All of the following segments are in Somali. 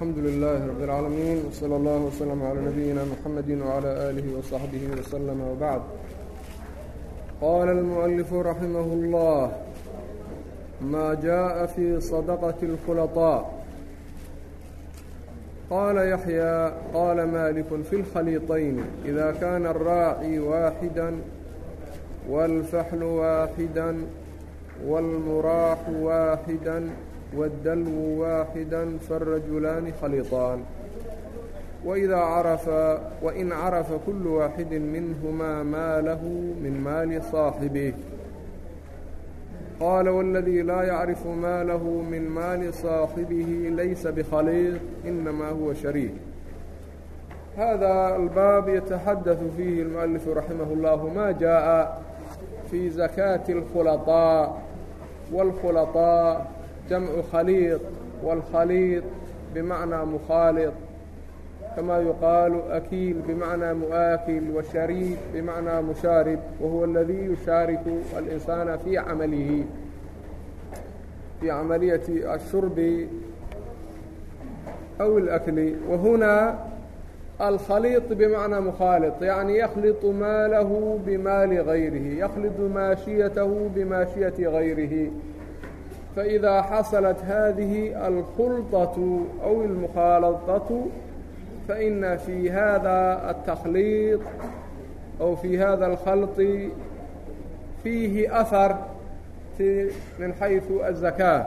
alxamdu lilahi rab اlcaalamiin wslى اllah wslm calى nabiyina mxamedi wclى alih wصaxbih wslm wbacd qala اlmuؤalifu raximah اllah ma jaءa fi صadaqaةi اlkhulaطاء qala yaxyى qala malik fi اlkhaliطayn ida kana الraaci waaxida wاlfaxlu waaxida wاlmuraaxu waaxida والدلو واحدا فالرجلان خليطان وإذا عرف وإن عرف كل واحد منهما ما له من مال صاحبه قال والذي لا يعرف ما له من مال صاحبه ليس بخليط إنما هو شريك هذا الباب يتحدث فيه المؤلف رحمه الله ما جاء في زكاة الخلطاء والخلطاء jamcu khaliiq wاlkhaliiq bimacnaa mukhaaliq kama yuqaalu akiil bimacnaa mu'aakil washariib bimacnaa mushaarib wahuwa اladii yushaariku alinsaana fii camalihi fii camaliyati ashurbi أو الأكل وهنا الخليط بمعنى مخالط يعني يخلط ماله بمال غيره يخلط ماشيته بماشية غيره فإذا حصلت هذه الخلطة أو المخالطة فإن في هذا التخليط أو في هذا الخلط فيه أثر من حيث الزكاة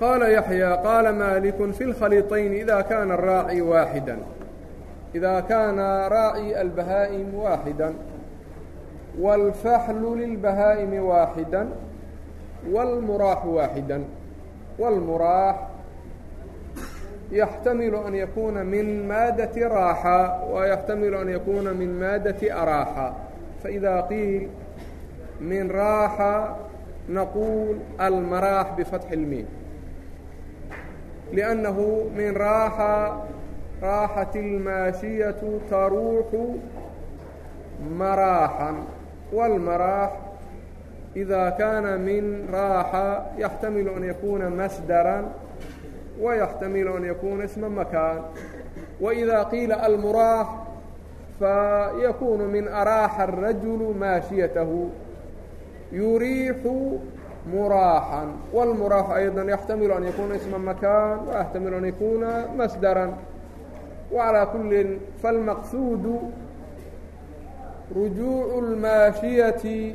قال يحيى قال مالك في الخليطين إذا كان الراacي واحدا إذا كان راعي البهائم واaحدا wاlfaxlu lilbahaa'imi waaxida wاlmuraaxu waaxida wاlmuraax yaxtamilu an yakuna min maadati raaxa wayaxtamilu an yakuna min maadati araaxa faإida qiil min raaxa naqul almaraax bifatxi اlmiim لأnnahu min raaxa raaxat اlmaashiyaةu taruuxu maraaxan والمراح إذا كان من راحة يحتمل أن يكون مصدرا ويحتمل أن يكون اسم مكان وإذا قيل المراح فيكون من أراح الرجل ماشيته يريح مراحا والمراح أيضا يحتمل أن يكون اسم مكان ويحتمل أن يكون مصدرا وعلى كل فالمقصود rujuucu اlmaashiyati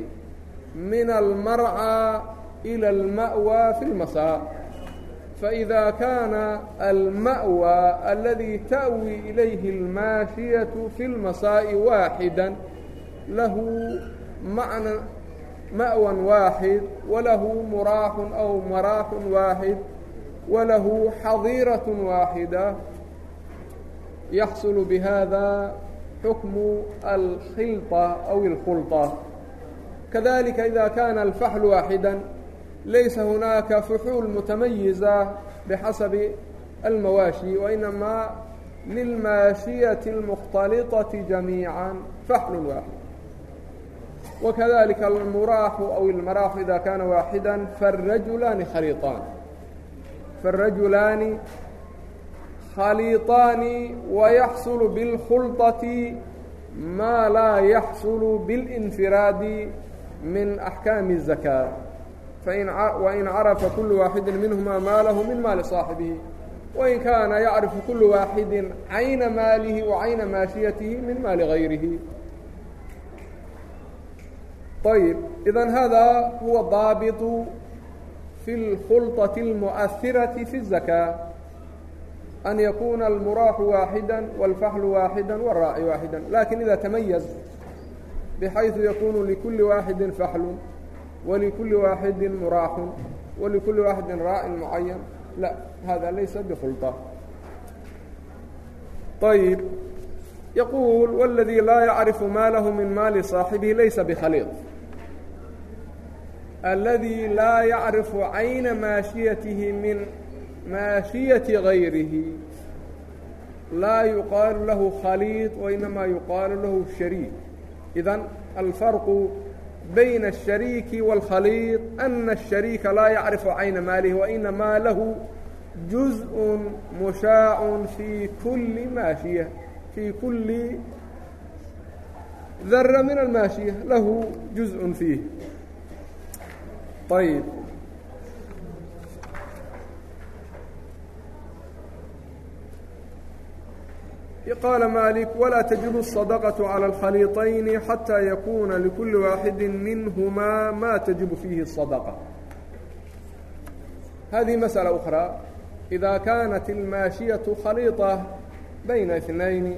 min almarcى إlى alma'wى fi اlmasaa faإida kaana alma'wى aladii ta'wi ilayhi اlmaashiyaةu fi اlmasaaءi waaxida lahu macna ma'wan waaxid walahu muraaxun aw maraaxun waaxid walahu xadiiraة waaxida yaxsulu bihada xukmu alkhilطa aw اlkhulطa kadalika ida kana alfaxlu waaxida laysa hunaaka fuxuul mutamayiza bixasabi almawaashi wainamaa lilmaashiyati اlmukhtaliطaةi jamiica faxlun waaxid وkadalika almuraaxu aw اlmaraaxu ida kana waaxida faالrajulaani khaliطaan faالrajulaani khaliطaani wayaxsulu biاlkhulطati maa laa yaxsulu biاlinfiraadi min axkaami الzaka wain carafa kulu waaxidi minhuma maalahu min maali صaaxibihi wain kaana yacrifu kulu waaxidi cayna maalihi wa cayna maashiyatihi min maali gayrihi ayb idan hada huwa daabiطu fi اlkhulطaةi اlmuؤahiraةi fi الzakاة an yakuna almuraaxu waaxida wاlfaxlu waaxida wاraaci waaxida lakin ida tamayaz bxayثu yakunu likuli waaxidi faxlun walikuli waaxidi muraaxun walikuli waaxidi raacin mucayan la hada laysa bkhulطa ayb yaquul wاladii laa yacrifu ma lahu min maali صaaxibihi laysa bkhaliiq aladii laa yacrifu cayna maashiyatihi min maashiyati gayrihi laa yuqaalu lahu khaliid wainamaa yuqaalu lahu shariik idan alfarqu bayna الshariiki wاlkhaliid ana الshariika laa yacrifu cayna maalihi wainamaa lahu juz-un mushaacun fii kulli maashiya fii kulli dara min almaashiya lahu juz-un fiih طيب qaala maalik walaa tajibu asadaqatu cala alkhaliiطayni xataa yakuuna likulli waaxidi minhumaa maa tajibu fiihi sadaqa hadihi masأala ukhraa idaa kaanat almaashiyatu khaliiطa bayna اثnayni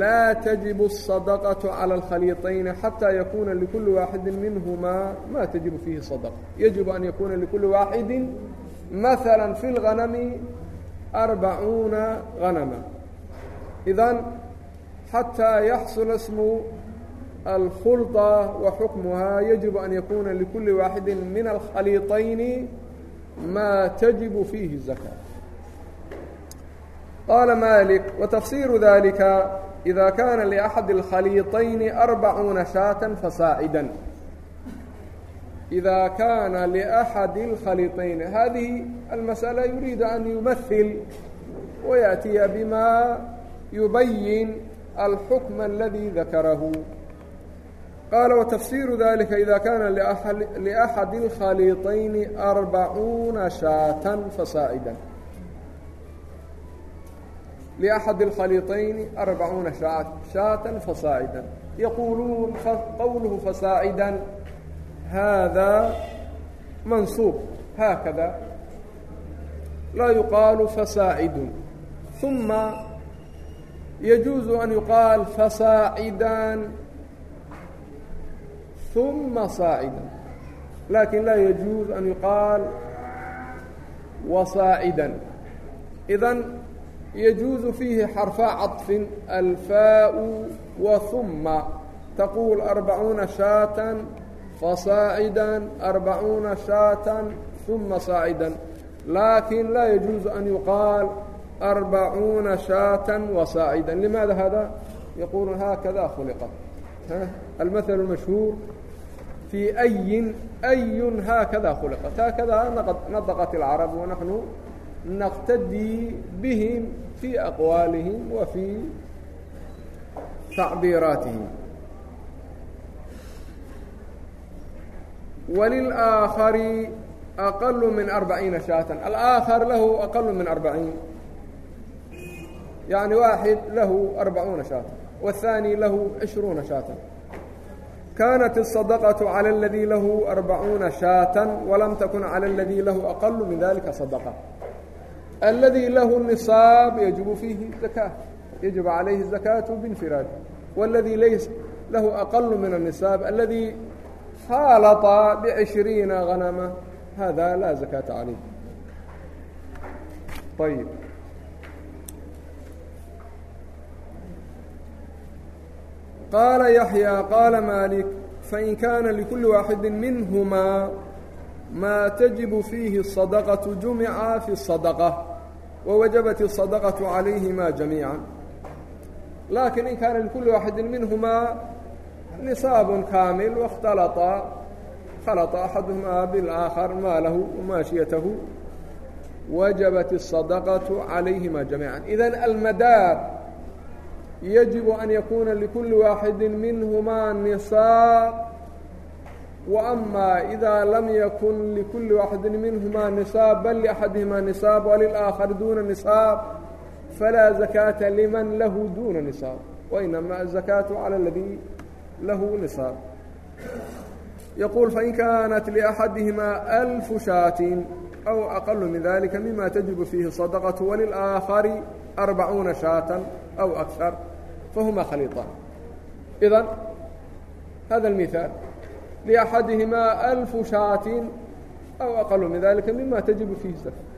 laa tajibu الsadaqaةu calى اlkhaliiطayni xatىa yakuuna likulli waaxidi minhumaa maa tajibu fiihi sadaqa yajibu an yakuuna likulli waaxidi maثalا fi اlghanami arbacuuna hanama idan xataa yaxsula smu alkhulطa wa xukmuhaa yajibu an yakuuna likuli waaxidi min alkhaliiطayni ma tajibu fiihi zaka qaala malik watafsiiru dalika ida kaana liaxadi اlkhaliiطayni arbacuuna shaatan fasaacida إذا كان لأحد الخليطين هذه المسألة يريد أن يمثل ويأتي بما yubayin alxukma اladii dakarahu qaala watafsiiru dalika ida kaana liaxadi اkhaliiطayni arbacuuna shaatan fasaa'idan لأxad الkhaliiطayni arbacuuna shaatan fasaa'idan yaquuluun qowluhu fasaa'idan haadaa mansuub haakada laa yuqaalu fasaa'idun uma yajuuzu an yuqaal fasaacidan uma saacidan lakin laa yajuuz an yuqaal wasaacidan idan yajuuzu fiihi xarfa caطfin alfaau wa uma taquul arbacuuna shaatan fasaacida arbacuuna shaatan uma saacidan laakin laa yajuuzu an yuqaal arbacuuna shaatan wasaacidan limaada hada yaquulu haakada khuliqat almahalu mashhuur fii ayin ayun haakada khuliqat haakada nadaqat alcarab wanaxnu naqtadii bihim fii aqwaalihim wa fii tacbiiraatihim wlilaakari aqalu min arbaciina shaatan alaakhar lahu aqalu min arbaciin يعني واحد له أربعون شاة والثاني له عشرون شاة كانت الصدقة على الذي له أربعون شاة ولم تكن على الذي له أقل من ذلك صدقة الذي له النصاب يجب فيه الزكاة يجب عليه الزكاة بانفراد والذي ليس له أقل من النصاب الذي خالط بعشرين غنمة هذا لا زكاة عليه طيب qaala yaxyaa qaala maalik fain kaana likulli waaxidi minhumaa maa tajibu fiihi sadaqatu jumica fi sadaqa wawajabat isadaqatu calayhimaa jamiican laakiin in kaana likulli waaxidin minhumaa nisaabun kaamil waاkhtalaa khalaطa axaduhumaa biاlaakhar maalahu wamaashiyatahu wajabat isadaqatu calayhimaa jamiican idan almadaar yajibu an yakuuna likulli waaxidi minhumaa nisaaq waama idaa lam yakun likulli waaxidin minhumaa nisaab bal liaxadihimaa nisaab walilaakhari duuna nisaab falaa zakaata liman lahu duuna nisaab wainama azakaatu cala aladii lahu nisaab yaquul fain kaanat liaxadihimaa alfu shaatin aw aqalu min dalika mima tajibu fiihi sadaqatu walilaakhari arbacuuna shaatan أو أكثر فهما خليطان إذن هذا المثال لأحدهما ألف شاة أو أقل من ذلك مما تجب فيه الزكاة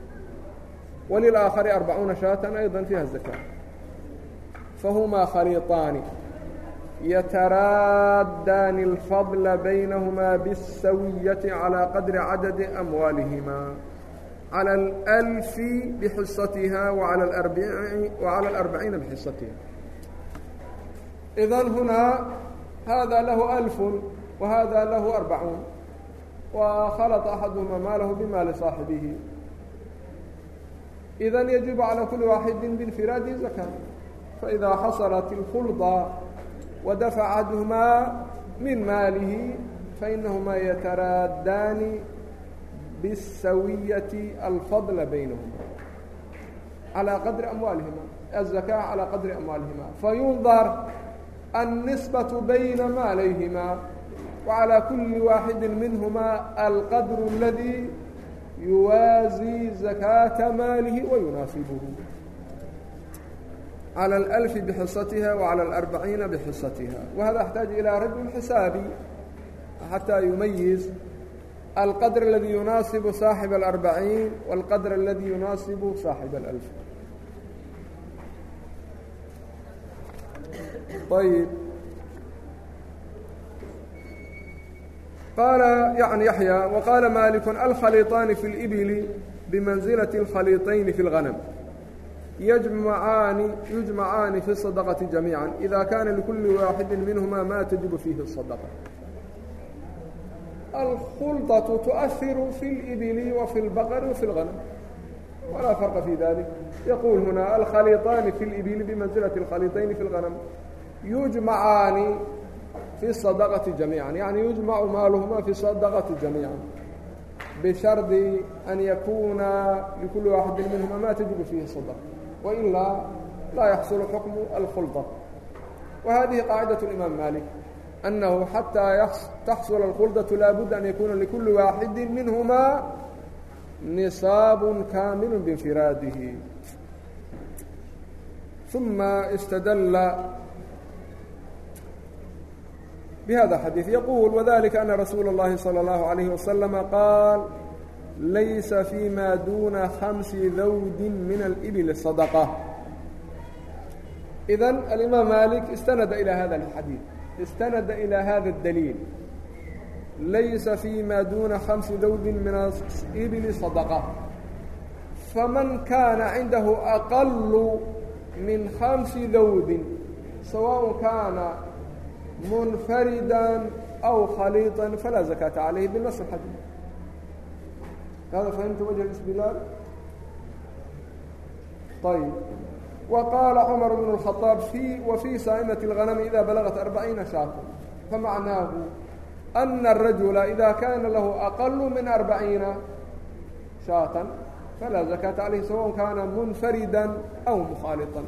وللآخر أربعون شاة أيضا فيها الزكاة فهما خليطان يترادان الفضل بينهما بالسوية على قدر عدد أموالهما calى اlfi bxisatiha وعalى alarbaciina bxisatiha idan hunaa hada lahu alfun wa hada lahu arbacuun wa khalaطa axaduhuma maalahu bima lisaaxibihi idan yajibu calى kuli waaxidi binfiraadi zaka faإida xaslat اlkhulda wadafac axaduhmaa min maalihi fainahumaa yataraadaani biالsawiyati alfadla baynahuma calىa qadri amwaalihima الzakاة calىa qadri amwaalihima fayundar النisbaة bayna maalayhima وعalى kuli waaxidi minhuma alqadr اladii yuwaazii zakaaةa maalihi wayunaasibuhu على الألف بحصتها وعلى الأربعين بحصتها وهذا يحتاج إلى رجل حسابي حتى يميز alqadr اladي yunaasibu saaxiب الarbaciin wاlqadr اladي yunaasibu saaxiب اlأlf ayb qaala yani yaxya waqaala maliku alkhaliطaani fi اlibili bimanزilaة اlkhaliطayni fi اlغanm yjmacaani yujmacaani fi الصadaqaةi jamiiعa ida kana likuli waaxidi minhuma ma tajibu fiihi الصadqة alkhuldaةu tuؤhiru fi اlibili wafi اlbaqri wafi اlhanam walaa farqa fi dalik yaquul huna alkhaliطaani fi اlibili bimanzilaةi اlkhaliطayni fi اlhanam yujmacaani fi الصadaqati jamiiعa yani yujmacu maaluhuma fi الصadaqati jamiiعa bishardi an yakuna likuli waaxidi minhuma ma tajibu fiihi صadaqa wailaa laa yaxsulu xukmu alkhulda wa hadihi qaacidaة اlimaam malik أنه حتى تحصل الخلدة لا بد أن يكون لكل واحد منهما نصاب كامل بانفراده ثم استدل بهذا الحديث يقول وذلكa أن رسول الله صلى الله عليه وسلم قال ليس فيما دون خمس ذود من الإبل الصدقة إذن الإمام مالك استند إلى هذا الحديث istanada ilىa hada الdaliil laysa فيma duna خamسi dawdi min aibli صadqة faman kaana cindahu aqalu min khamsi dawdin sawaء kaana munfarida أw khaliiطa falaa zakaata عalayhi binas xadيi hada fahimta wجه اsbilaal ayb وqاaلa عمر بن الخطاaب وفي سائمة الغنم إذا بلغت أربعين شhaaط فمعناه أن الرجل إذا كان له أقل من أربعين شhaaطا فلا زكاة عليه سواء كان منفردا أو مخالطا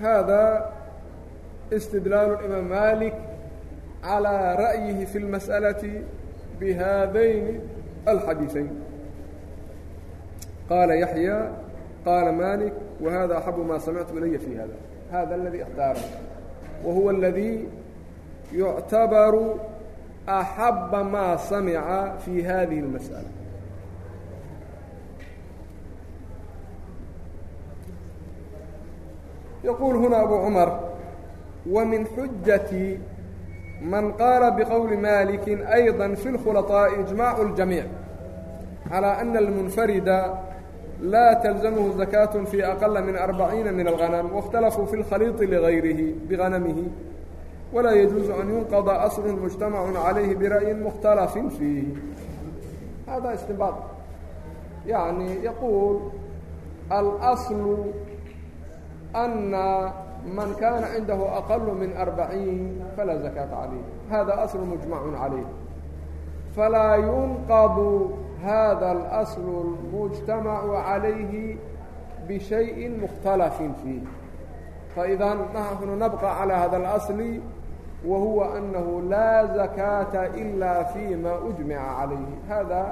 هذا استدلال الإمام مالك على رأيه في المسألة بهذين الحديثين qaala yaحyى qaala maliك whada axabu ma samictu ilaya fi hada hada اladii اkhtaara wahuwa اladii yuctabaru axaba maa samica fi hadihi اlmasأala yquul huna abu cmar wmin xujati man qaala bqowli maliki أyضa fi اlkhulaطaaءi iجmac اljamiiع calى ana اlmunfarida laa tlzamhu zakaat fi aqala min arbaciina min alhanam waاkhtalafuu fi اlkhaliiطi ligayrihi bihanamihi walaa yajuuzu an yunqada aslu mujtamacu calayhi bira'yin mukhtalafin fiihi hada istibaa yani yaquul alأصlu ana man kana cindahu aqalu min arbaciin falaa zakaata calayh hada aslu mujmacu calayh falaa yunqadu hada اlأصl اlmujtamacu عalayhi bشhayءi mkhtalafin fiih faإidaa nahnu nabqa عalى hada اlأصl wahuwa أnahu laa zakaaةa إila fيma أجmica عalayhi hada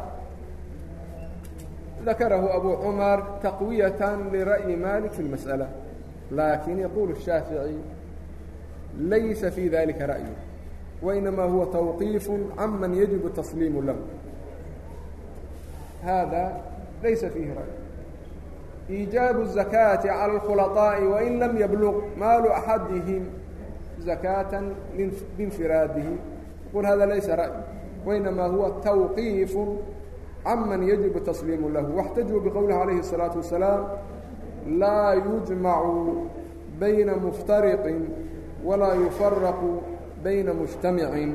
ذakarahu abu cmar taqwiyaة lira'yi malik fi اlmasألة lakin yaqul الshaafiعي laysa fii dalika ra'y وإnama huwa twqiif canman yajibu تasliim lahu hada laysa fiihi ray iijaabu الzakaati calى اkhulطaaءi wain lam yabluq maalu axadihim zakaata binfiraadihi qul hada laysa ra'y wainamaa huwa twqiif canman yajibu tasliimu lahu واxtajuu bqowlihi alayhi الsalaaةu wasalaam laa yujmacu bayna muftariqin walaa yufaraqu bayna mujtamicin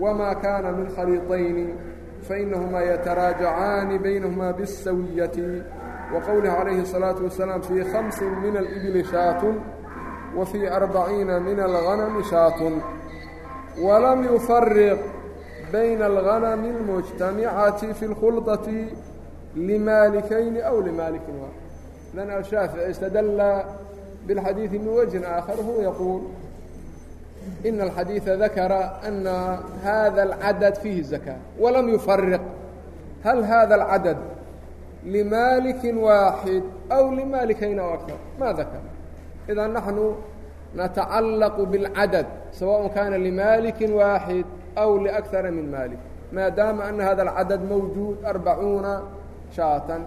wma kana min khaliiطayni fainahumaa yataraajacaani baynahumaa biالsawiyati waqowlihi calayhi الsalaaةu wasalaam fii khamsi min alibili shaatun wa fii arbaciina min alhanami shaatun walam yufariq bayna alhanami اlmujtamicati fi اlkhulطati limaalikayni aw limaalikin dan ashaafici istadalla biاlxadiidi min wajhin aakhar huwa yaquul إن الحadيiث ذakرa أنa hذa العadد فيهi زكاة وlم يفرق hل hذا العadد لمالك واaحد أو لمالكين أو أكثر mا ذكر إذا نحن نتعلق بالعadد سواء كان لمالك واaحد أو لأكثر من مالك ما dاaم أن hذا العadد موجود أربعوuنa شhاaة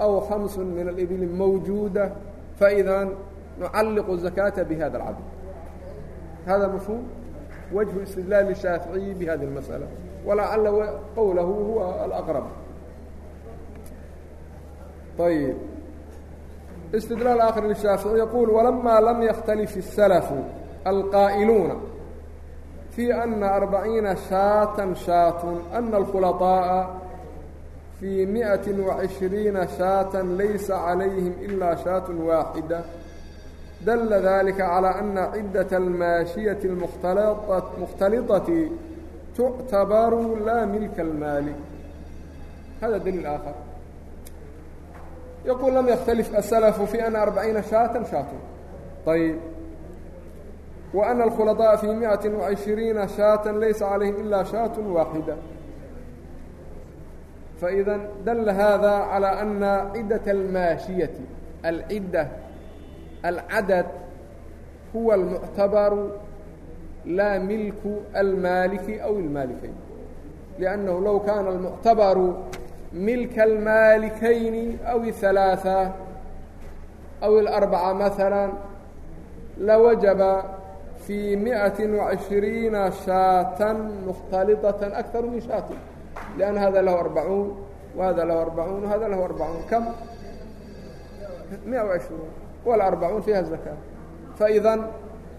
أو خمس من الإبل موجودة فإذا نعلق الزكاة بhذا العadد hada mafhum wجه اsتdlاl الشhaafiعiyi bhadi الmasألة وlacala qowlahu huwa alأqرب ayb اstdlاl akr للشhaafiعي yquل وlama lam ykتalif السلف الqاaئluuna في أنa aربaعيiنa شhaaة شhaaة أنa الkخhلطاءa في مiئaة وعiشhريiنa شhaaة laysa عalayهim إilaa شhaaة waaxidة dala dalika calىa ana ciddaة almaashiyati اmukhtalطati tuctabaru laa milka اlmaali hada dliil aakhar yaquul lam yakhtalif aلsalafu fi ana arbaciina shaatan shaatun ayb wa ana alkhulaطaءa fi miئati وacishiriina shaatan laysa calayhim ilaa shaat waaxida faإida dala hada calىa ana ciddaة almaashiyati alcidda alcadad huwa almuctabaru laa milku almaaliki aw ilmaalikayn liannahu low kaana almuctabaru milka almaalikayni aw الhalaaثa aw اlarbaca maala lawajaba fii miئaة وaعشhiriina shaatan mkhtalitaةa أkثar min shaatin liأnna hada lahu arbacuun wahada lahu arbacuun wahada lahu arbacuun kam mia وعشhروuن والأربعuuن فيها الزكاة فإdا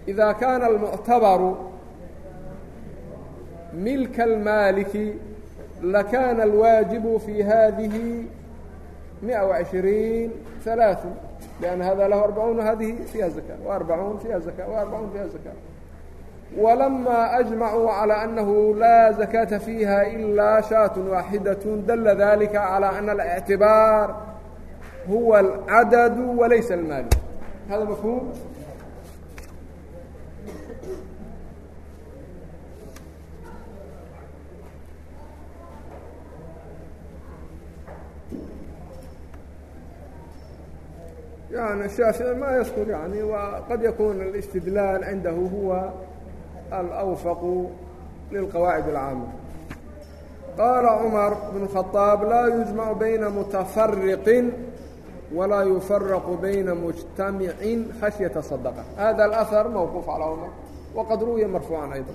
إذا كان المعتبر ملك المالك لكان الواجب في هذه مئة وعشرين ثلاث لأن هذا له أربعون وهذه فيها الزكاة وأربعون فيها زكاة وأربعون فيها زكاة ولما أجمعوا على أنه لا زكاة فيها إلا شاة واحدة دل ذلك على أن الاعتبار huwa اlcadadu walaysa almaalu hada mafhuum يعني الشhاaفiعي ma يذkر يعني qad ykun الاستدلاaل عindه huوa الأوفق للqواعد العاamة qال cمر بن خطاaب lا يجمع بيna متفرق walaa yufaraqu bayna mujtamicin khashyata sadqa hada اlأhar mawquuf calaa cumar waqad ruwiya marfuucan ayضa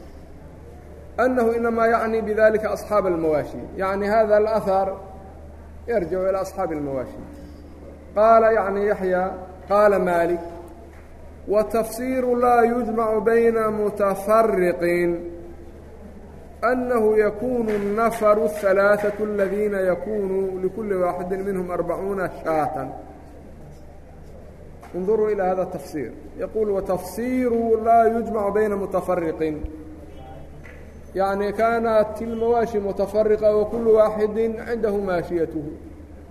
أnahu inamaa yaعni bidalika aصxaab اlmawaashi yaعni hada اlأhar yarjacu ilى aصxaabi اlmawaashi qaala yaعni yaxya qaala maalik watafsiiru laa yujmacu bayna mutafariqin أنه يكون النفر الثلاثة الذين يkون لكل واحد منهم أربعون شاة انظروا إلى هذا التفصير يقول وتفصير لا يجمع بين متفرق يعني كانت المواشي متفرقة وكل واحد عنده ماشيته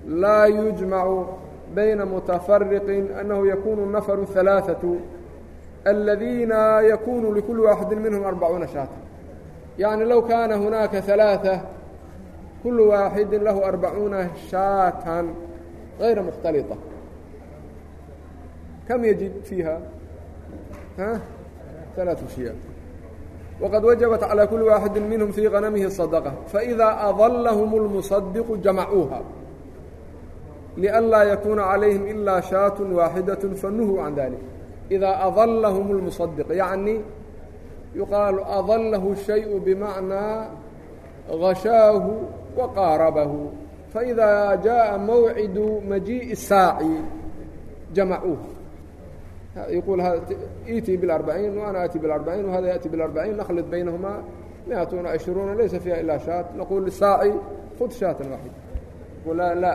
لا يجمع بين متفرق أنه يكون النفر الثلاثة الذين يkون لكل واحد منهم أربعون شhاaة yacni low kaana hunaaka ثalaaثa kulu waaxidi lahu arbacuuna shaatan غayra mukhtalita kam yajid fiiha alaaثu shiya wqad wajabat calى kuli waaxidi minhum fii qanamihi صadaqة faidaa adalahm اlmuصadiqu jamacuuha lianlaa yakuuna calayhim ilaa shaatu waaxidaة fanuhuu can dalik idaa adalahm اlmuصadiq yani yuqaalu adallahu shayu bimacnaa gashaahu wa qaarabahu faidaa jaءa mawcidu majiiءi saaci jamacuuh yuqul iitii biاlarbaciin wa ana aati biاlarbaciin wahada yaأti biاlarbaciin nakhlid baynahumaa miatun cishruuna laysa fiiha ilaa shaat naquul lisaaci khud shaatan waaxida qul la la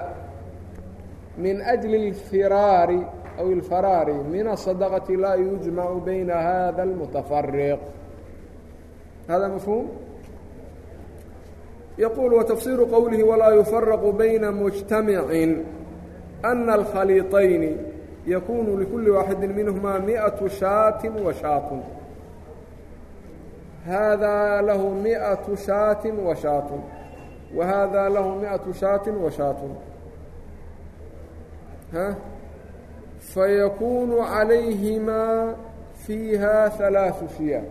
min أjli اlfiraari aw اlfaraari min aلsadaqati laa yujmacu bayna hada اlmutafariq hada mafhuum yaquul watafsiiru qowlihi walaa yufaraqu bayna mujtamicin ana alkhaliiطayni yakunu likulli waaxidi minhumaa miatu shaatin wa shaatun haadaa lahu miatu shaatin wa shaatun wa haadaa lahu miatu shaatin wa shaatun fayakuunu calayhimaa fiiha halaaثu shiyaa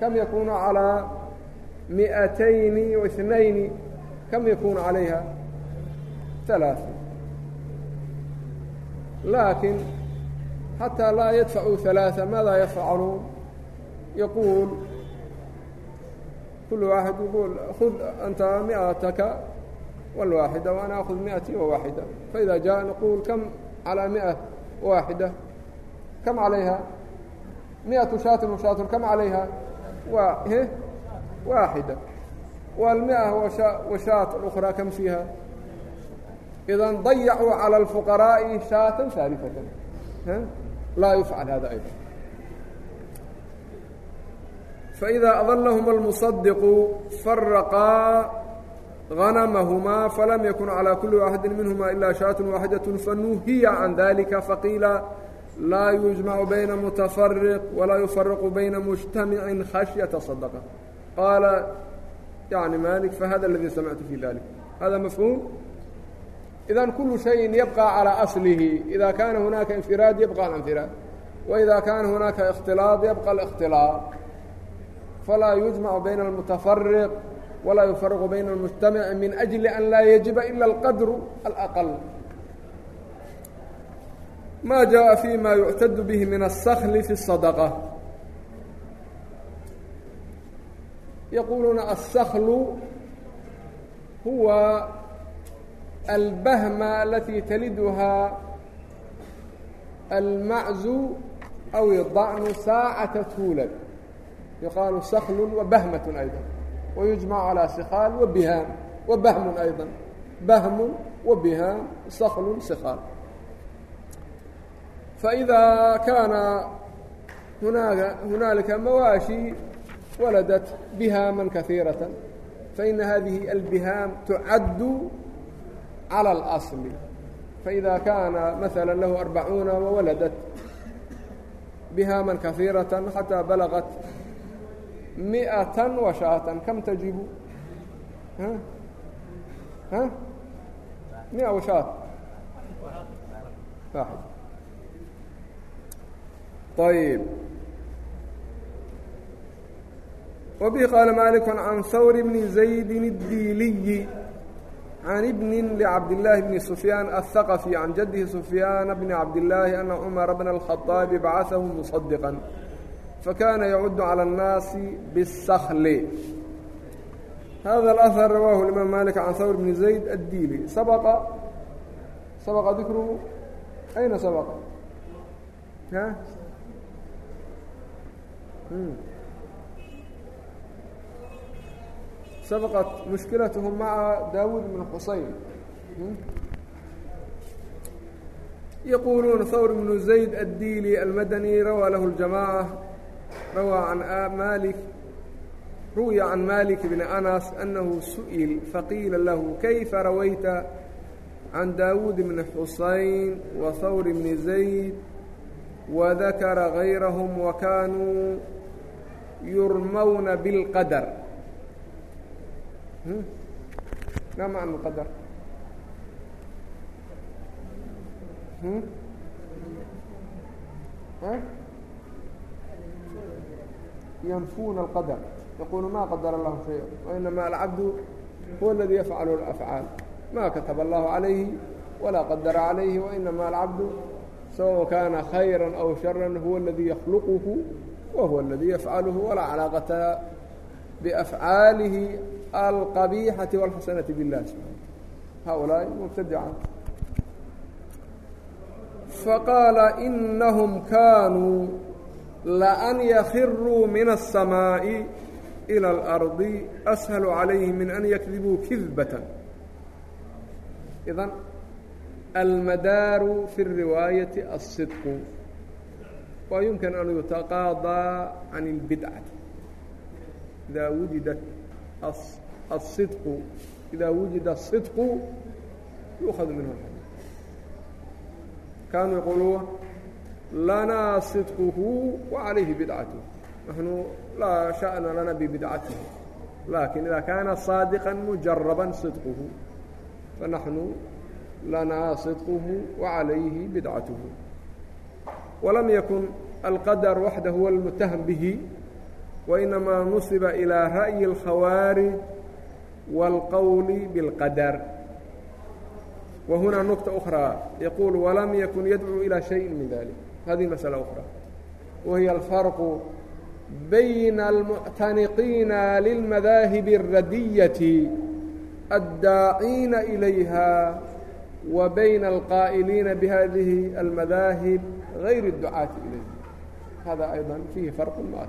كم يكون على مئتين واثنين كم يكون عليها ثلاث لكن حتى لا يدفعوا ثلاثة ماذا يفعلون يقول كل واحد يقول خذ أنت مئتك والواحدة وأنا أخذ مئتي وواحدة فإذا جاء نقول كم على مئة واحدة كم عليها مئة شاة وشاة كم عليها waaxida waalmiأة washaat اأkraa kam fiiha إda dayacuu calى الfuqaraaءi shaatan ثaaliثat laa yufcal hada ayضا فإida adlahma الmuصadiqu faraqaa غنمهما فلم يكن على كل واحد منهما إلا شاة واحدة فنهي عن ذلك فقيل laa yujmacu bayna mutafariq walaa yufariqu bayna mujtamicin khashyata sadaqa qaala yani maalik fahada aladii samictu fi dalik hada mafhuum idan kulu shayin yabqa calaa aslihi ida kaana hunaaka infiraad yabqa alinfiraad waida kaana hunaaka ikhtilaad yabqa alikhtilaaq falaa yujmacu bayna almutafariq walaa yufariqu bayna almujtamici min ajli an laa yajiba ila alqadru alaqal ma jaءa fi ma yuctadu bihi min الskli fi الsadqة yaquluuna aلsklu huwa albahma alati taliduha almaczu aw idacnu saacata tuulad yuqaalu saklun wa bahmat ayda wayujmacu calaa sikaal wabihaam wa bahmun ayda bahmun wa bihaam saklun sikaal فإdا kاana hunaalika mawاaشي waladت bhاmا kaثيiرaة faإn hadiه الbhاam تucad عlى الأصل faإida kaana mثلا lahu أربaعuuنa وwaladat bhاmا kaثيiرaة حatىa balغت مiئaة وشhaaة كم تجiب مiئة وشhaaة ayb wa bihi qaala maaliku can hawr bni zaydin اdiiliyi can ibnin licabdillaahi bni sufyaan aلhaqafi can jaddihi sufyaana bni cabdillaahi ana cumara bna alkhaطaabi bacaثahu musadiqan fakaana yacudu calى اnnaasi biالsakli hada اlأhar rawaahu imaam maalik can hawr bni zayd addiili sabaqa sabaqa dikruhu ayna sabaqa Hmm. sabqat mushkilathu maca daawuud bn xusayn hmm. yaquluuna hawr bnu zayd addili almadani rawaa lahu ljamaaca rawaa can malik ru'ya can malik bni anas anahu su'il faqiila lahu kayfa rawayta can daawuud bni xusayn wa hawr bni zayd wadakara gayrahum wa kaanuu yurmawna bاlqadr hmm? ma mn اqadr hmm? ynfuna اqadr yaqulu ma qadr اllah shaya وinama alcabdu huwa اladي yafcal اlأfعaal ma kataba اllah عalayhi walaa qadara عalayhi وinama alcabdu sawa kana khayrا aw sharا huwa اladي ykluqhu wahuwa اladii yafcaluhu walaa calaaqata biafcaalihi alqabiixati wاlxasanati biاllah subana haulaai mubtadacan faqaala inahum kaanuu laan yakiruu min الsamaaءi ilى اlardi ashalu calayhim min an yakdibuu kidbatan idan almadaaru fi الriwaayati aلsidqu wa yumkin an yutaqaadaa can اlbidcati idaa wujida aلصidqu idaa wujida الصidqu yuukhadu minhu اxadii kaanuu yaquluuna lanaa صidquhu wacalayhi bidcatuh naxnu laa shaأna lana bibidcatihi lakin idaa kaana saadiqa mujaraban صidquhu fanaxnu lanaa صidquhu wacalayhi bidcatuhu walam yakun alqadar waxda huwa almutaham bihi wainamaa nusiba ilaa ra'yi اlkhawaarij wاlqowli biاlqadar wa hunaa nukta ukraa yaquul walam yakun yadcuu ilaa shayin min dalik hadihi masala ukraa wahiya alfarqu bayna almuctaniqiina lilmadaahibi اlradiyati addaaciina ilayha wa bayna alqaa'iliina bihadihi almadaahib غayr الducaati ilayh hada ayضa fiihi farq mair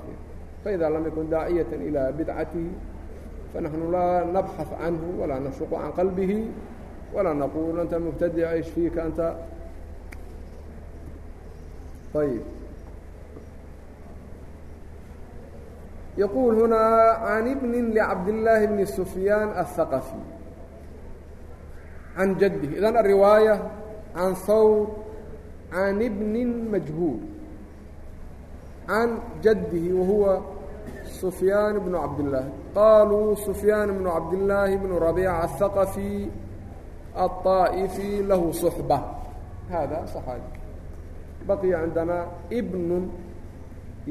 faida lam yakun daaciyata ilى bidcatihi fanaxnu laa nabxaث canhu walaa nashuqu can qalbihi walaa naqulu anta mubtadica yshfiika anta ayb yaquul hunaa can ibni lcabd llaahi bni sufyaan aلhaqفي can jaddihi idan ariwaaya can hawr can ibnin majhuul can jaddihi wahuwa sufyaan bnu cabdillaahi qaaluu sufyaan bnu cabdillaahi bnu rabiica athaqafi aلطaa'ifi lahu suxba hada صaxaabi baqiya cindanaa bn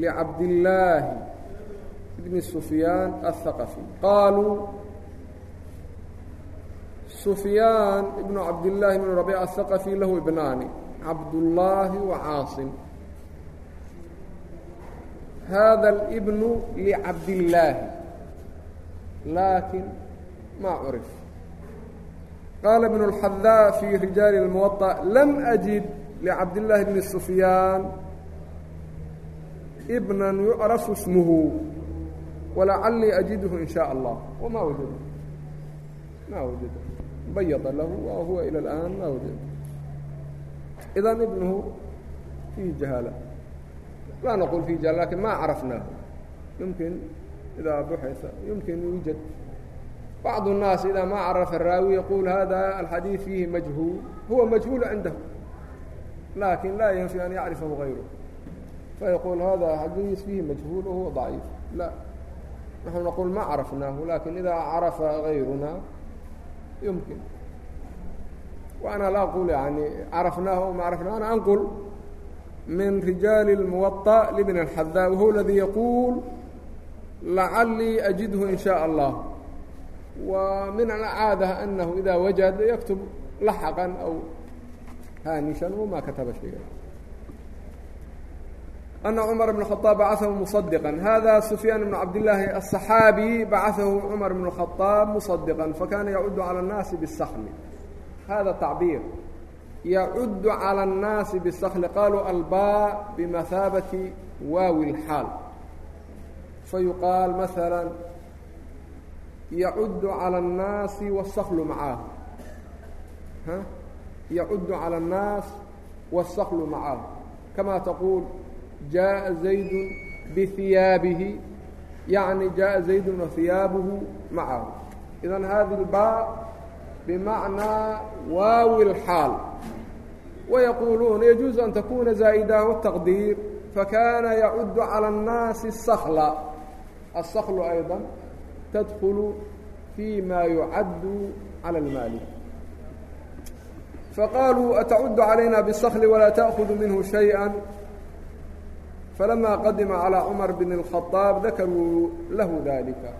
licabdillaahi bni sufyaan aلthaqafi qaaluu سفyاaن بن عبداللahi بن ربيع الثqفي lah بناaن عبداللahi وcاaصم hذا الابن لعبداللahi لakiن ma crف qال بن الحdا في رiجاaل الموطأ لم أجد لعبداللahi بن سفyاaن بنا يعرف اسمه ولعليi أجده إن شhاء الله وma وجد ma wjid bayada lahu wa huwa ilى اlآan ma wajid idan ibnuhu فihi jahaala laa naqul فihi jahala lakin ma carafnaahu yumkin idaa buxisa yumkin yuujad bacض الnaas idaa ma carafa الraawi yaquul hada alxadiiث fiihi majhuul huwa majhuul cindahu lakin laa ynfi an yacrifahu غayru fayaquul hada xadiiث fiihi majhuul huwa ضaciif la naxnu naqul ma carafnaahu lakin idaa carafa غayruna yumkin waana la aqul yani carafnaahu ma carafnah ana anqul min rijaali اlmuwaطa libn اlxadaa wahuwa اladii yaquul lacalii ajidhu in shaء allah wa min alcaada anahu ida wajad yaktub laxaqan aw haanishan uma kataba shayga أنa cmر بن الخطاب bacثhu مصدقا hda سفyان بن cabdاللahi الصحاaبي bacثahu cmر بن الخطاب مصدقا fakana yacud عalى الناasi bالsخm hada تacbيr yacud عalى الناasi bالsخل qalوا albا bmaثaabaةi waawi الxaal fayuqaal mثalا yacud عalى الناasi والskl maعaahu yacud عalى الناas والskl maعaahu kama tquل jaaءa زaydu bihiyaabihi yacni jaaءa zaydun wahiyaabuhu macahu idan hadi اlbaa bimacnaa waawi اlxaal wayaquuluuna yajuuزu an takuna zaa'idahu الtaqdiir fakana yacudu calى الnaasi الskla الsklu ayضا tdkl fi ma yucaddu calى اlmaalik faqaaluu atacudu calayna bالskli walaa taأkhdu minhu شhayئa فلmا qadima عlى cmر بن الخطاaب dakaruu lahu dalika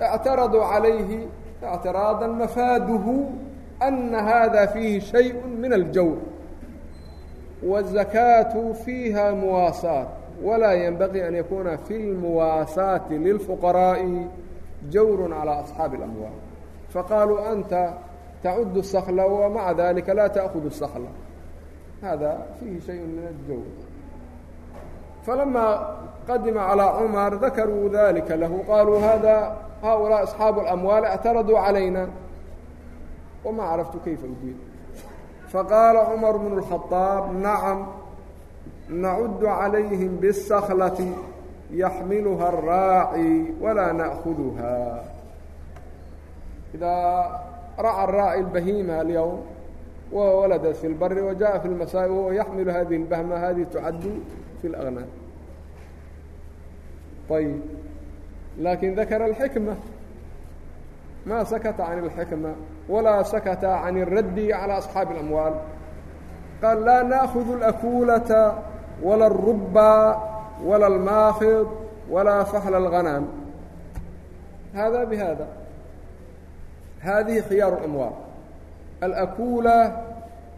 اctaraduu عalayhi اctiraaضa mafaaduhu أna hada fiihi شhayء min الjawr والزakaaة fiiha muwaasaat walaa ynbغي an yakuna fi اlmuwaasaaةi lilfuqaraaءi jawr عalى أصxaabi الأmwaal faqaaluu أnta tacud الskla وmaعa dalika laa تأkd الskla hada fiihi شhayء min الjawr falamaa qadima calىa cumar dakaruu dalika lahu qaluu hada haulaa asxaabu اlamwaali actaraduu calayna wama caraftu kayfa udiin faqaala cumar bnu الkhaطaab nacam nacudu calayhim bالsaklati yaxmiluha الraaci walaa na'kuduha idaa raca raaci اbahima alyowm wwaladat fi اlbari wajaءa fi اlmasaa whuwa yaxmilu hadihi اlbahma hadihi tucaddu في الأغناam ayb laakiin dakara الxikma ma sakata can الxikma walaa sakata can الraddi calى أصxaabi الأmwaal qaal laa naakhud الأkuulaةa wala الruba wala الmaakid walaa faxla الغanaam hada bhada hadihi khiyaaru الأmwaal الأkuula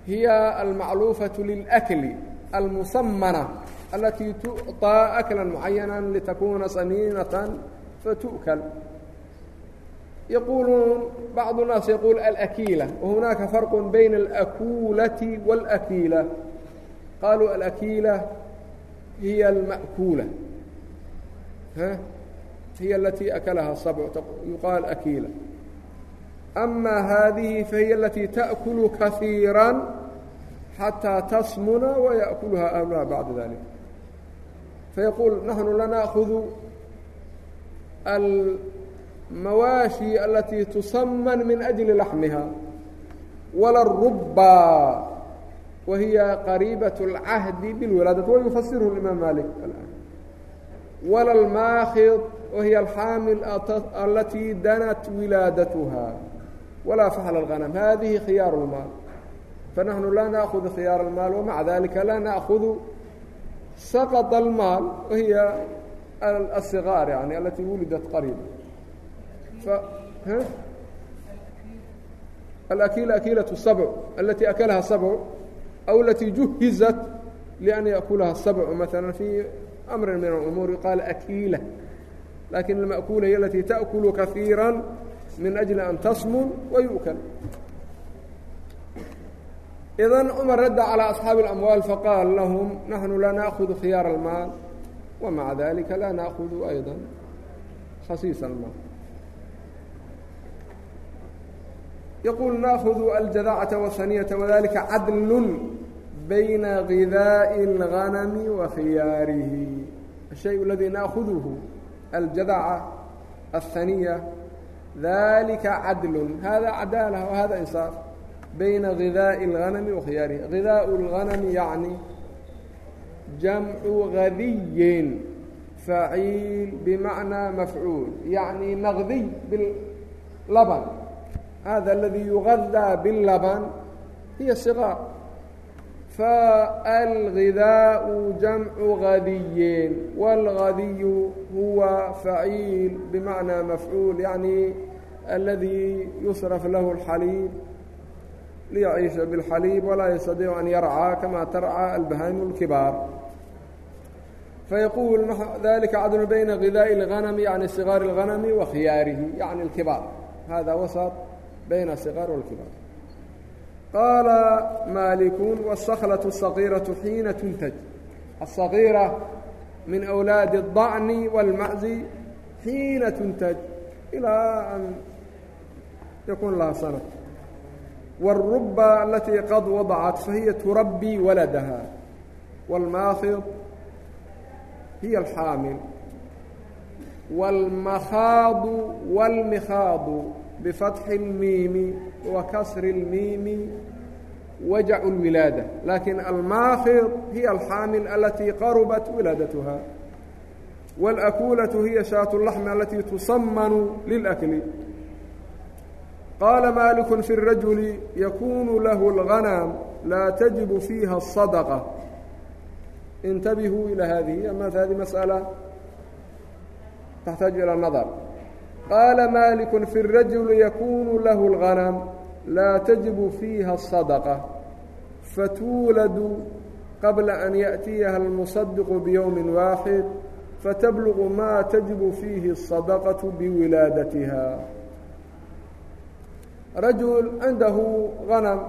hiya almacluufaة lilأkli almusamana اltي tuطىa أkلا معayaنا لتkuna صنيinة fتؤkل yquluun bacض الناas yquل alأkiilة وhunaaka فرق byn الأkuulaة والأkiilة qalوu alأkiilة hiy اlmaأkuulة hiy اlatي أklha الصبع يuqaal أkiilة أma hadihi fahiy اlatي تأkل kaثيirا xatىa تsmنa وyأkلha أbناء baعda ذلك fayaquul naxnu lanaakudu almawaashi alatii tusaman min ajli laxmiha wala ruba wa hiya qariibaة اlcahdi bilwilaadati wayufasiru imaam malik wala almaakid wahiya alxaamil alatii danat wilaadatuha walaa faxl اlqanam hadihi khiyaar اlmaal fanaxnu laa naakudu khiyaar اlmaal wamaca dalika laa naakudu saqط اlmaal wahiya الصغاar yani alati wulidat qariba alakila akilaة sabع alati akalaha sabع aw alati juhizat لan yaأkulaha sabع maala fي amri min اlumuur yuqaal akiila lakin اlmaأkuula hiy alati taأkul kaثiirا min أجli an tasmun wayu'kl idan cumar radda calىa asxaabi اlamwaal faqaala lahum naxnu laa naakudu khiyaara almaal wamaca dalika laa naakudu ayda khasiisa almaal yaquul naakudu aljadacata wasaniyata wadalika cadlun bayna gidaaءi اlganami wa khiyaarihi ashay aladii naakuduhu aljadaca aلhaniya dalika cadlun hada cadaala wahada insaaf bayna غidaaءi الhanami wa khiyaarihi غidaaء الhanami yacni jamcu hadiyin faciil bimacnaa mafcuul yacni naqdiy bilaban hada aladi yugadaa biاlaban hiya siqaar faalghidaau jamcu hadiyin wاlgadiyu huwa faciil bimacnaa mafcuul yacni aladi yusraf lahu اlxaliib liyaciisha bاlxaliib walaa yastadiicu an yarcaa kama tarcaa albahaa'imu اlkibaar fayaquul dalika cadlu bayna gidaaءi اlganami yani sigaari اlganami wa khiyaarihi yani اlkibaar hada wasat bayna asigaar wاlkibaar qaala maalikun wاsaklaةu الsaqiiraةu xiina tuntaj aلsaqiira min أwlaadi الdacni wاlmaczi xiina tuntaj ilaa an yakun laha sana والربة التي قد وضعت فهي تربي ولدها والماخض هي الحامل والمخاض والمخاض بفتح الميم وكسر الميم وجع الولادة لكن الماخض هي الحامل التي قربت ولادتها والأكولة هي شاة اللحم التي تصمن للأكل qaala maaliku fi الrajuli yakunu lahu اlghanam laa tajibu fiiha الsadqa intabihuu ilى hadihi ama hadi masأala taxtaaju ilى nadar qaala maaliku fi الrajuli yakunu lahu اlghanam laa tajibu fiiha الsadqa fatuuladu qabla an yaأtiyaha اlmuصadiqu biyowmi waaxid fatabluqu ma tajibu fiihi الsadaqaة biwilaadatiha rajul cindahu anam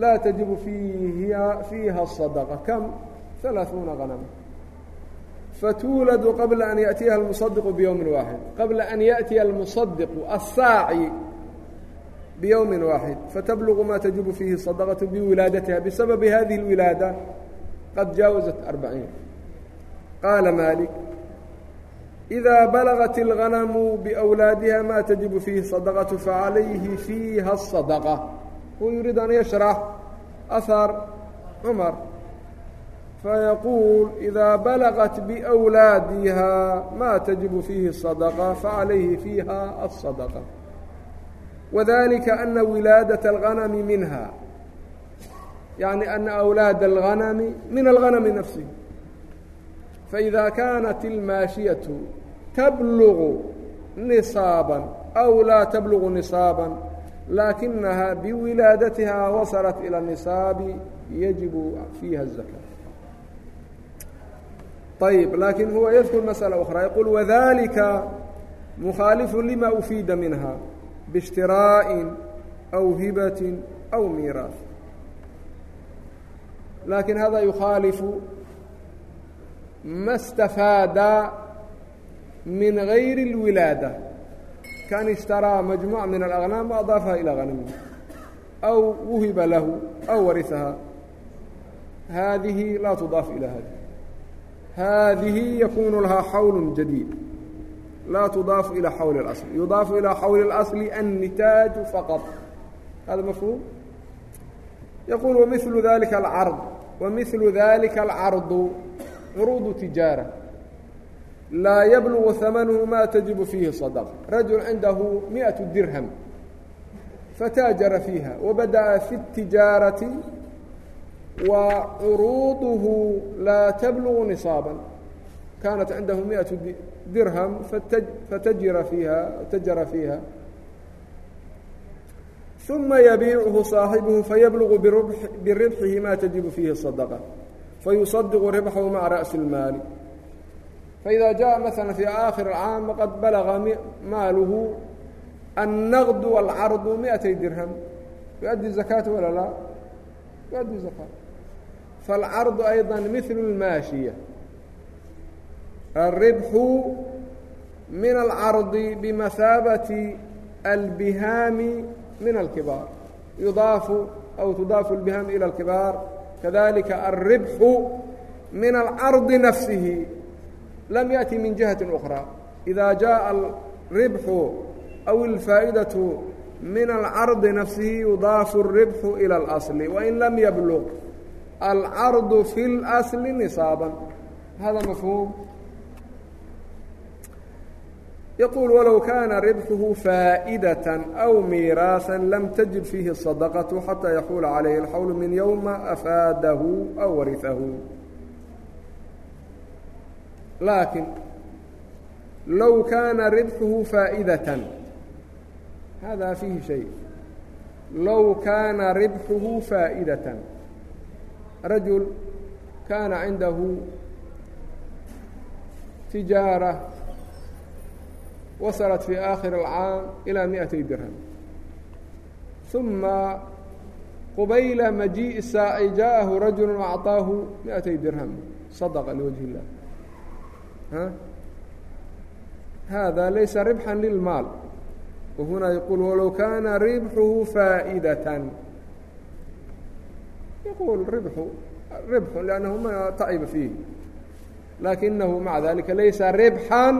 laa tajibu iiha fiiha صadaqa kam alaaثuuna anama fatuuladu qabla an yaأtiyaha اlmusadiqu bywmin waaxid qabla an yaأtiya almusadiqu asaaci bywmi waaxid fatablugu ma tajibu fiihi صadaqaة biwilaadatiha bisababi hadihi اlwilaada qad jaawazat arbaciin qaala maalik إda balغت الغنم بأwlaadiha ma تجiب فيh صدقة faعalayhi فيha الصدقة هو يuriid an yشhرح أhar cmر faيquل إida balغت بأwlaadiha ma تجiب فيhi الصدقة faعalayhi فيha الصدقة وذلika أنa wiلاadaة الغنم minha yaعnي أna أwlaad الغنم min الغنم نفسه faإida kanت الmaaشhiyaة تبلغ نصاaبا أو لا تبلغ نصاaبا لakiنaها بوiلاadتiها وصلت إلى النصاaب يجب فيها الزكاة طيب لكن هو يذكر مسألة أخرى يقول وذلك مخالف لma أفيiد منها باشhتiراء أو هبة أو ميراث لكن هذا يخالف ما استفاad min غayri الwilaada kan ishtaraa majmuuca min alأغnaam adaafaha ilىa hanamihi aw wuhiba lahu aw warisahaa haadihi laa tudaaf ilaa haadihi haadihi yakunu lahaa xawl jadiid laa tudaafu ilىa xawli اlأصl yudaafu ilىa xawli اlأصli الnitaaju faqط hada mafhum yaqul wamilu dalika alcard wamilu dalika alcardu curuudu tijaara laa yablugu amanhu ma tajibu fiihi sadaq rajul cindahu miaةu dirham fataajara fiiha wabadaأa fi اtijaarati wa curuuduhu laa tablugu niصaaba kaanat cindahu miaةu dirham fatajara fiiha tajara fiiha uma yabiichu saaxibuhu fayablugu biribxihi ma tajibu fiihi sadqa fayusadiqu ribxahu maca ra'si اlmaali فإذا جاء مثلا في آخر العام قد بلغ ماله النqد والعرض مئتي درهم يؤدي الزكاة ولا لا يؤdي زakاة فالcarض أيضا مثل الماشية الربح من العرض بمثابة البهام من الكبار يuضاaف أو تuضاaف البhاm إلى الكبار كذلك الربح من العرض نفسه lam yأti min جihaة أخرى إida jaءa الرibxu أw الفaaئidaة min الcarضi nafsihi yudaafu الرibxu إilى الأصل وin lam yblغ alcardu fi اlأsli nisaaban hada mafhuum يقول ولو كان ربحه فائدة أو ميراثا لم تجب فيه الصدقة حتى يحول عليه الحول من يوم أفاده أو ورثه laakiin low kaana ridquhu faa'idatan haadaa fiihi shay low kaana ribxuhu faa'idatan rajul kaana cindahu tijaara wasalat fi aakhir alcaam ilaa miatay dirham uma qubayla majii'i saaci jaa'ahu rajulu acطaahu miatay dirham sadaqa liwajhi اllah hada laysa ribxan lilmaal wahuna yaquul walow kaana ribxuhu faa'idatan yaquul ribxu ribxu liannahu ma taciba fiih lakinahu maca dalika laysa ribxan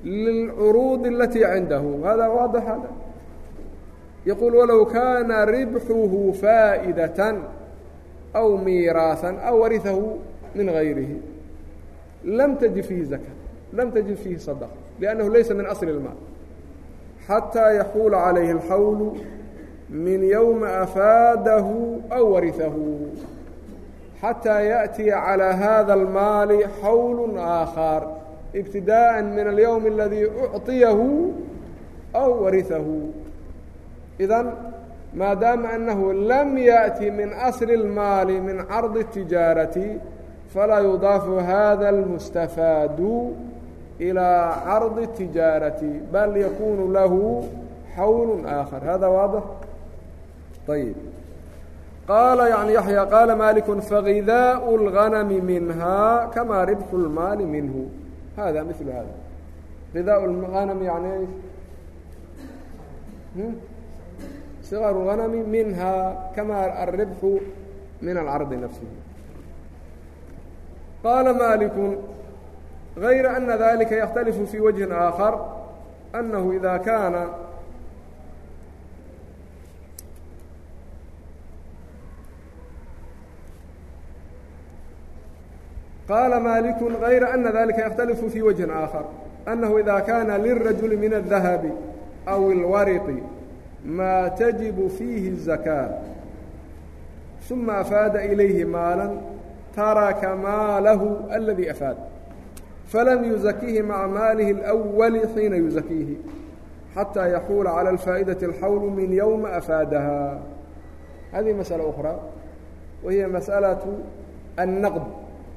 lilcuruudi alatii cindahu hada waadix yaquul walow kaana ribxuhu faa'idatan aw miiraahan aw warihahu min gayrihi lam tajid fiihi zaka lam tajid fiihi sadaqa liannahu laysa min asli ilma xataa yaxuula calayhi alxawlu min yowma afaadahu aw warihahu xataa yaأtiya calى hada almaali xawl aakhaar ibtidaءa min alyowm aladii ucطiyahu aw warihahu idan maadaama annahu lam yaأti min asli اlmaali min cardi اtijaarati falaa yudaafu hada اlmustafaadu ilىa cardi الtijaarati bal yakunu lahu xawl aakhar hada waadح ayb qaala yani yaxya qaala maliku fakidaau اlganami minhaa kamaa ribxu اlmaali minhu hada milu hada kidaau اlganam yani sigaru اlganami minhaa kamaa alribxu min alcardi nafsihi qaala maaliku غayra ana dalika yakhtalifu fii wajhin aakhar annahu ida kaana qaala maaliku غayra ana dalika yakhtalifu fii wajhin aakhar annahu ida kaana lilrajuli min الdahabi aw اlwariqi maa tajibu fiihi الzakaa uma afaada ilayhi maalan taraka maalahu aladii afaad falam yuzakihi maca maalihi اlأwali xiina yuzakiihi xataa yaxuula calى alfaa'idati alxawlu min yowma afaadaha hadihi masأala ukra wa hiya masأalaةu الnaqd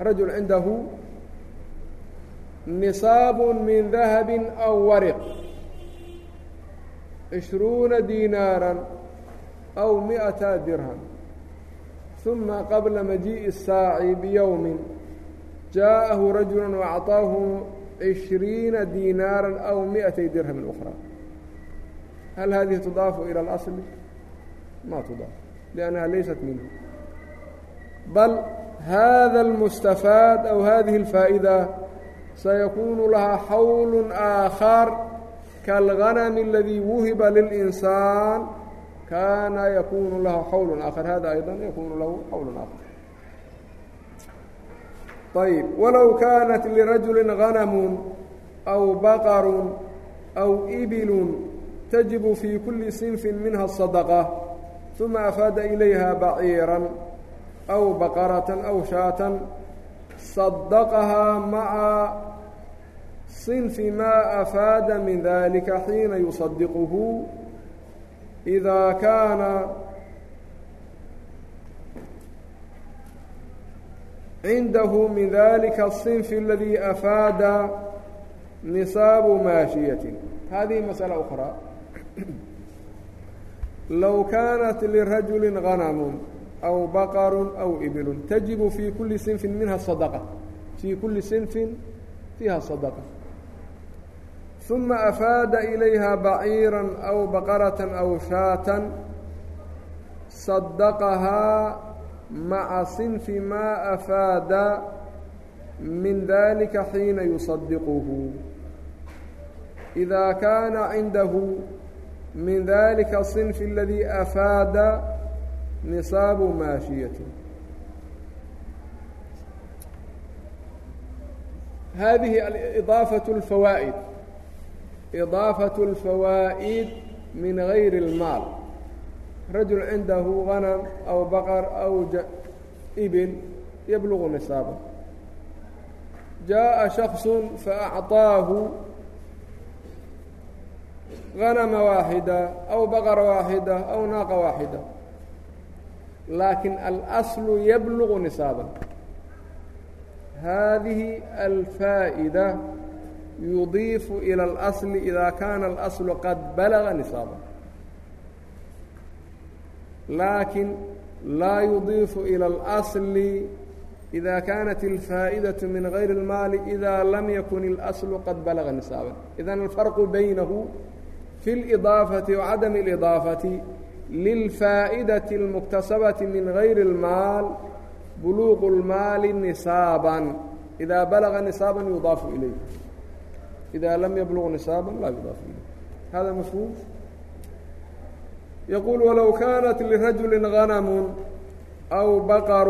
rajul cindahu niصaab min dahabi aw wariq cishruuna diinaara aw miئata dirham ثuma qabla majiiءi الsaaci biyowmi jaaءahu rajula وacطaahu عiشhriina diinaara aw miئatay dirhami أkhrى hal hadihi tudaafu ilى اlaصl ma tudaaf لأnnaha laysat minhu bal hada اlmustafaad aw hadihi اlfaa'ida sayakuunu lahaa xawl aakخar kaاlغanm اladii wuhiba lilإnsaan kana yakunu lahu xawl aakar hada ayضa yakunu lahu xawl aakar ayb walow kanat lirajuli غanamu aw baqaru aw ibilu tajibu fi kuli sinfi minha صadaqة uma afaada ilayha baciira aw baqaraةa aw shaatan صadaqahaa maca صinfi ma afaada min dalika xiina yusadiquhu إذا كان عنده من ذلك الصنف الذي أفاad نصاب ماشية هذه مسألة أخرى لو كانت لرجل غنم أو بقر أو إبل تجب في كل صنف منها الصدقة في كل صنف فيها الصدقة uma afaada ilayha baciira aw baqarata aw shaatan sadaqahaa maca sinfi maa afaada min dalika xiina yusadiquhu إida kaana cindahu min dalika الصinfi اladii afaada nisaabu maashiyati hadihi iضaafaة اfawaa'id idaafatu alfawaa'id min gayri اlmaal rajul cindahu ganam aw baqar aw ibn yablugu nisaaba jaaءa shaksu faacطaahu ganama waaxida aw baqara waaxida aw naaqa waaxida laakin alأslu yablugu nisaaban hadihi alfaa'ida yudiifu ilى اlasli ida kaana اlaslu qad balaga nisaaba laakin laa yudiifu ilى اlasli ida kaanat اlfaa'idaةu min gayri اlmaali ida lam yakun اlaslu qad balaga nisaaban idan alfarqu baynahu fi اlidaafati wacadami اlidaafati lilfaa'idaةi اlmuktasabati min gayri اlmaal buluuqu اlmaali nisaaban ida balaga nisaaban yudaafu ilayh إda lam yblغ نiصاabا laa yudاaf ilayh hada mafhum yquل wlow kanat lrajuل غanm أw baqr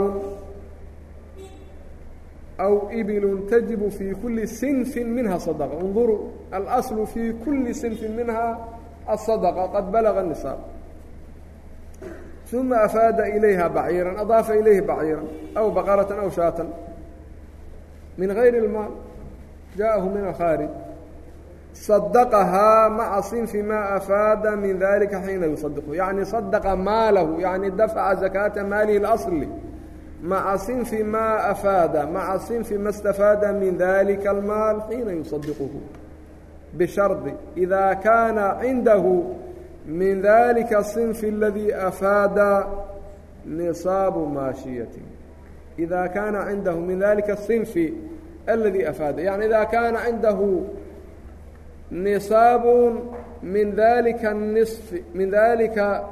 أw bl تجiب fي kuli صنف minha صدقة اnduruu alأصل fي kuli صنف minha الصدقة qad balغa النiصاab ثuma afaada ilayha baciiran adaafa ilayhi baciiran aw baqaratan aw shaatan min غayri الmaal jaaءahu min الkhaarج sadaqahaa maca sinfi maa afaada min dalika xiina yusadiqu yacni sadaqa maalahu yacni dafaca zakaata maalihi اlasli maca sinfi maa afaada maca sinfi ma stafaada min dalika almaal xiina yusadiquhu bishardi idaa kaana cindahu min dalika sinfi aladii afaada nisaabu maashiyati idaa kaana cindahu min dalika sinfi aladii afaada yani idaa kaana cindahu nisaabun min dalika الniصfi min dalika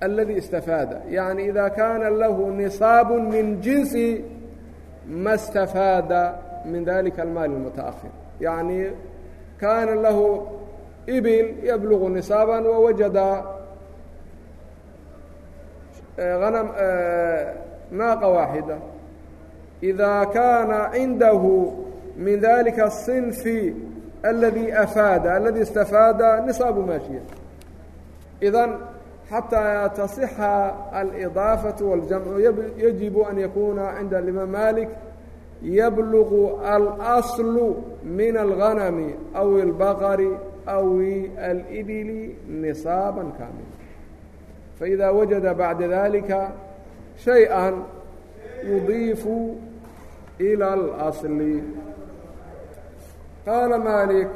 aladi istafaada yacni ida kaana lahu nisaabu min jinsi ma اstafaada min dalika almaali اlmuta'ahir yacni kaana lahu ibil yablugu nisaaban wawajada e, anam e, naaqa waaxida ida kaana cindahu min dalika الصinfi اldي أفاada اldي اsتفاada نصاب maشhiya إdا حatىa تصح الإضاaفaة والجمع يجiب أن يkuna عinda الإمام مالك يبلغ الأصل من الغنم أو البقر أو الإبل نصاaبا كاملا فإذا وجد بعد ذلك شhيئا يضيف إلى الأصل qaala malik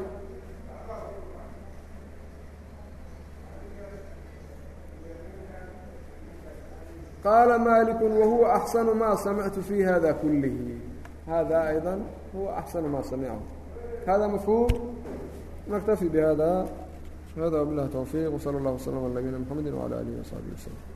qaala maliku wahuwa axsanu maa samictu fi hada kulihi hada ayda huwa axsanu ma samicahu hada mafhum naktafi bhada hada wabilah towfiq wsala اllah wslm ala nabiyina mxamedi wala alihi wasaxbihi waslm